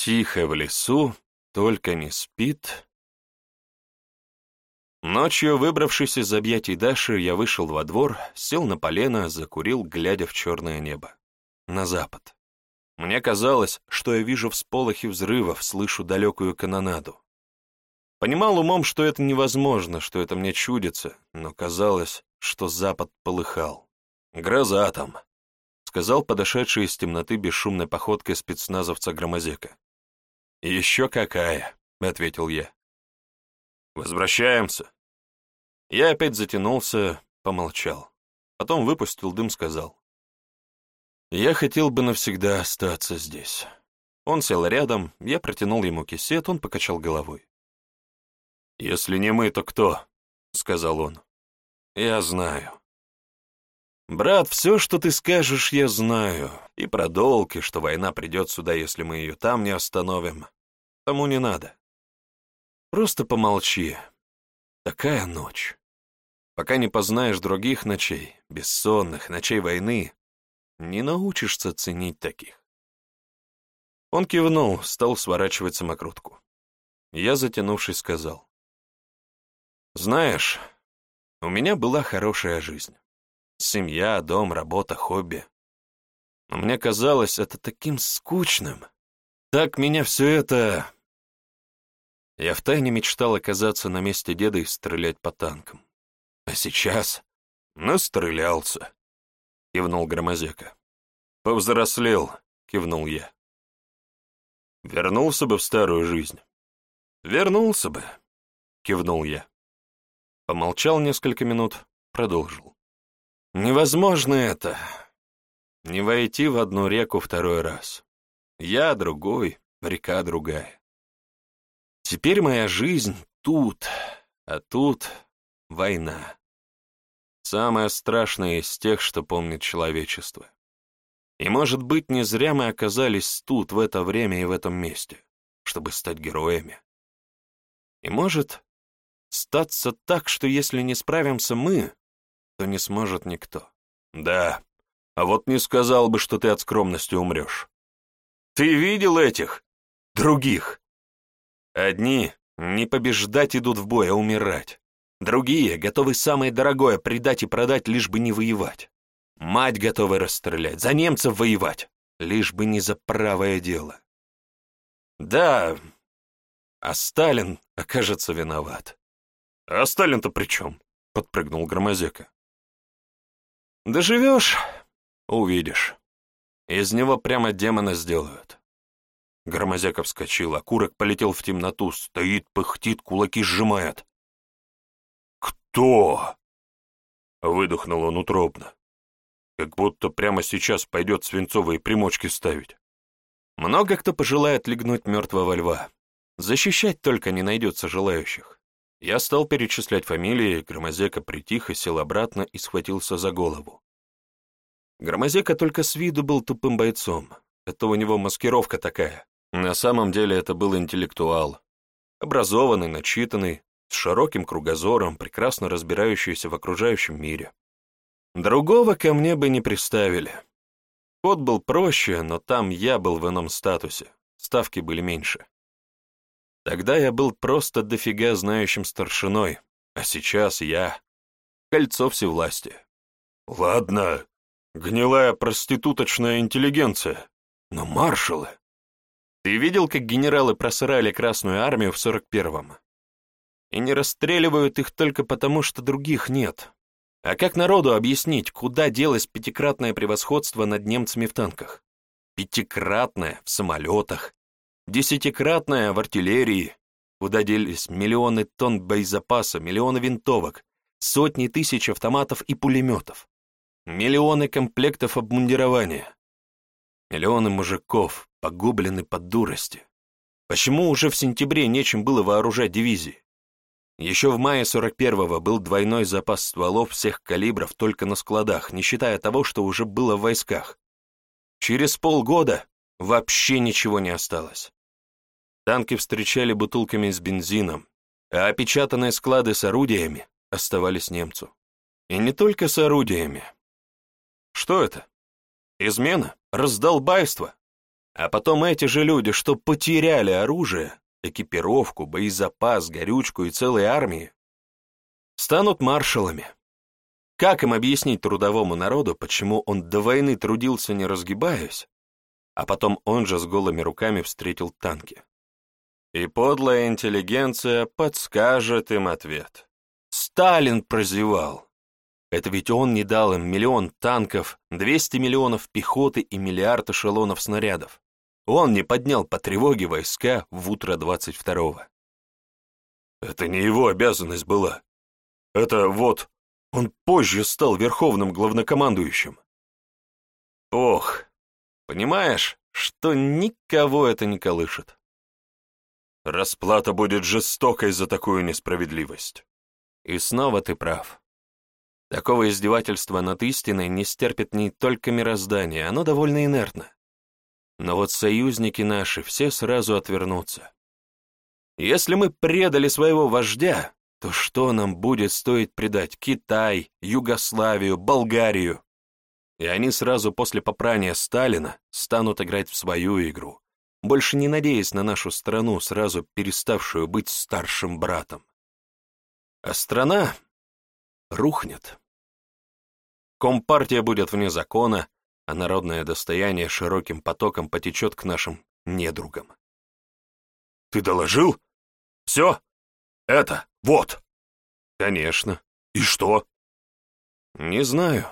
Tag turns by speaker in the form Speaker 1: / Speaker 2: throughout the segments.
Speaker 1: Тихо в лесу, только не спит. Ночью, выбравшись из объятий Даши, я вышел во двор, сел на полено, закурил, глядя в черное небо. На запад. Мне казалось, что я вижу всполохи взрывов, слышу далекую канонаду. Понимал умом, что это невозможно, что это мне чудится, но казалось, что запад полыхал. «Гроза там», — сказал подошедший из темноты бесшумной походкой спецназовца Громозека. «Еще какая!» — ответил я. «Возвращаемся!» Я опять затянулся, помолчал. Потом выпустил дым, сказал. «Я хотел бы навсегда остаться здесь». Он сел рядом, я протянул ему кисет, он покачал головой. «Если не мы, то кто?» — сказал он. «Я знаю. «Брат, все, что ты скажешь, я знаю. И про долг, что война придет сюда, если мы ее там не остановим. Тому не надо. Просто помолчи. Такая ночь. Пока не познаешь других ночей, бессонных, ночей войны, не научишься ценить таких». Он кивнул, стал сворачивать самокрутку. Я, затянувшись, сказал. «Знаешь, у меня была хорошая жизнь» семья, дом, работа, хобби. Но мне казалось это таким скучным. Так меня все это... Я втайне мечтал оказаться на месте деда и стрелять по танкам. А сейчас... Настрелялся, — кивнул Громозека. Повзрослел, — кивнул я. Вернулся бы в старую жизнь. Вернулся бы, — кивнул я. Помолчал несколько минут, продолжил. Невозможно это. Не войти в одну реку второй раз. Я другой, река другая. Теперь моя жизнь тут, а тут война. Самое страшное из тех, что помнит человечество. И, может быть, не зря мы оказались тут в это время и в этом месте, чтобы стать героями. И, может, статься так, что если не справимся мы, это не сможет никто. Да, а вот не сказал бы, что ты от скромности умрешь. Ты видел этих? Других. Одни не побеждать идут в бой, а умирать. Другие готовы самое дорогое предать и продать, лишь бы не воевать. Мать готова расстрелять, за немцев воевать, лишь бы не за правое дело. Да, а Сталин окажется виноват. «А Сталин-то при чем?» — подпрыгнул Громозека. Доживешь — увидишь. Из него прямо демона сделают. Громозяков вскочил, а курок полетел в темноту, стоит, пыхтит, кулаки сжимает. «Кто?» — выдохнул он утробно. Как будто прямо сейчас пойдет свинцовые примочки ставить. Много кто пожелает легнуть мертвого льва. Защищать только не найдется желающих. Я стал перечислять фамилии, Громозека притих и сел обратно и схватился за голову. Громозека только с виду был тупым бойцом. Это у него маскировка такая. На самом деле это был интеллектуал. Образованный, начитанный, с широким кругозором, прекрасно разбирающийся в окружающем мире. Другого ко мне бы не приставили. Код был проще, но там я был в ином статусе, ставки были меньше. Тогда я был просто дофига знающим старшиной, а сейчас я — кольцо всевласти. Ладно, гнилая проституточная интеллигенция, но маршалы... Ты видел, как генералы просырали Красную Армию в 41-м? И не расстреливают их только потому, что других нет. А как народу объяснить, куда делось пятикратное превосходство над немцами в танках? Пятикратное в самолетах, Десятикратная в артиллерии, куда делись миллионы тонн боезапаса, миллионы винтовок, сотни тысяч автоматов и пулеметов, миллионы комплектов обмундирования, миллионы мужиков погублены под дурости. Почему уже в сентябре нечем было вооружать дивизии? Еще в мае 41-го был двойной запас стволов всех калибров только на складах, не считая того, что уже было в войсках. Через полгода вообще ничего не осталось. Танки встречали бутылками с бензином, а опечатанные склады с орудиями оставались немцу. И не только с орудиями. Что это? Измена? Раздолбайство? А потом эти же люди, что потеряли оружие, экипировку, боезапас, горючку и целые армии, станут маршалами. Как им объяснить трудовому народу, почему он до войны трудился, не разгибаясь, а потом он же с голыми руками встретил танки? и подлая интеллигенция подскажет им ответ. Сталин прозевал. Это ведь он не дал им миллион танков, 200 миллионов пехоты и миллиард эшелонов снарядов. Он не поднял по тревоге войска в утро 22-го. Это не его обязанность была. Это вот, он позже стал верховным главнокомандующим. Ох, понимаешь, что никого это не колышет. Расплата будет жестокой за такую несправедливость. И снова ты прав. Такого издевательства над истиной не стерпит не только мироздание, оно довольно инертно. Но вот союзники наши все сразу отвернутся. Если мы предали своего вождя, то что нам будет стоить предать Китай, Югославию, Болгарию? И они сразу после попрания Сталина станут играть в свою игру, больше не надеясь на нашу страну, сразу переставшую быть старшим братом. А страна рухнет. Компартия будет вне закона, а народное достояние широким потоком потечет к нашим недругам. «Ты доложил? Все? Это, вот!» «Конечно. И что?» «Не знаю.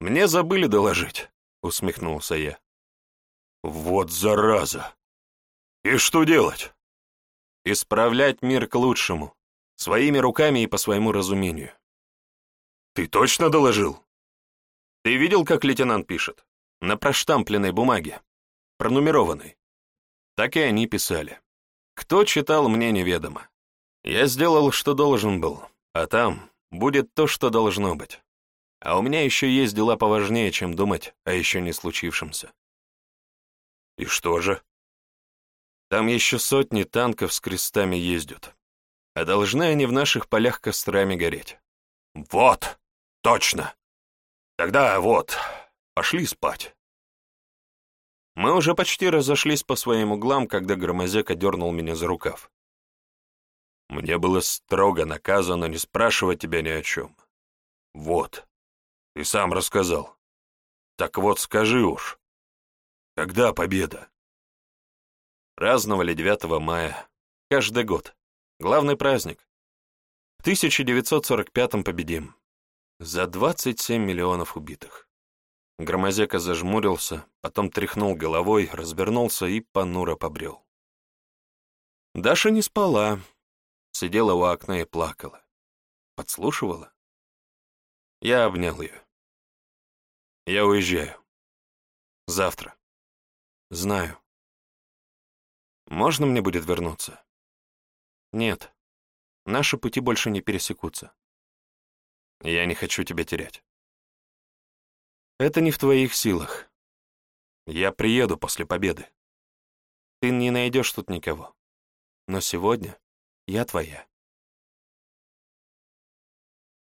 Speaker 1: Мне забыли доложить», — усмехнулся я. Вот зараза! И что делать? Исправлять мир к лучшему, своими руками и по своему разумению. Ты точно доложил? Ты видел, как лейтенант пишет? На проштампленной бумаге, пронумерованной. Так и они писали. Кто читал, мне неведомо. Я сделал, что должен был, а там будет то, что должно быть. А у меня еще есть дела поважнее, чем думать о еще не случившемся. И что же? Там еще сотни танков с крестами ездят. А должны они в наших полях кострами гореть. Вот! Точно! Тогда вот, пошли спать. Мы уже почти разошлись по своим углам, когда Громозека дернул меня за рукав. Мне было строго наказано не спрашивать тебя ни о чем. Вот. Ты сам рассказал. Так вот скажи уж, когда победа? Праздновали 9 мая. Каждый год. Главный праздник. В 1945 победим. За 27 миллионов убитых. Громозека зажмурился, потом тряхнул головой, развернулся и понуро побрел. Даша не спала. Сидела у окна и плакала. Подслушивала. Я обнял ее. Я уезжаю. Завтра. Знаю. Можно мне будет вернуться? Нет. Наши пути больше не пересекутся. Я не хочу тебя терять. Это не в твоих силах. Я приеду после победы. Ты не найдешь тут никого. Но сегодня я твоя.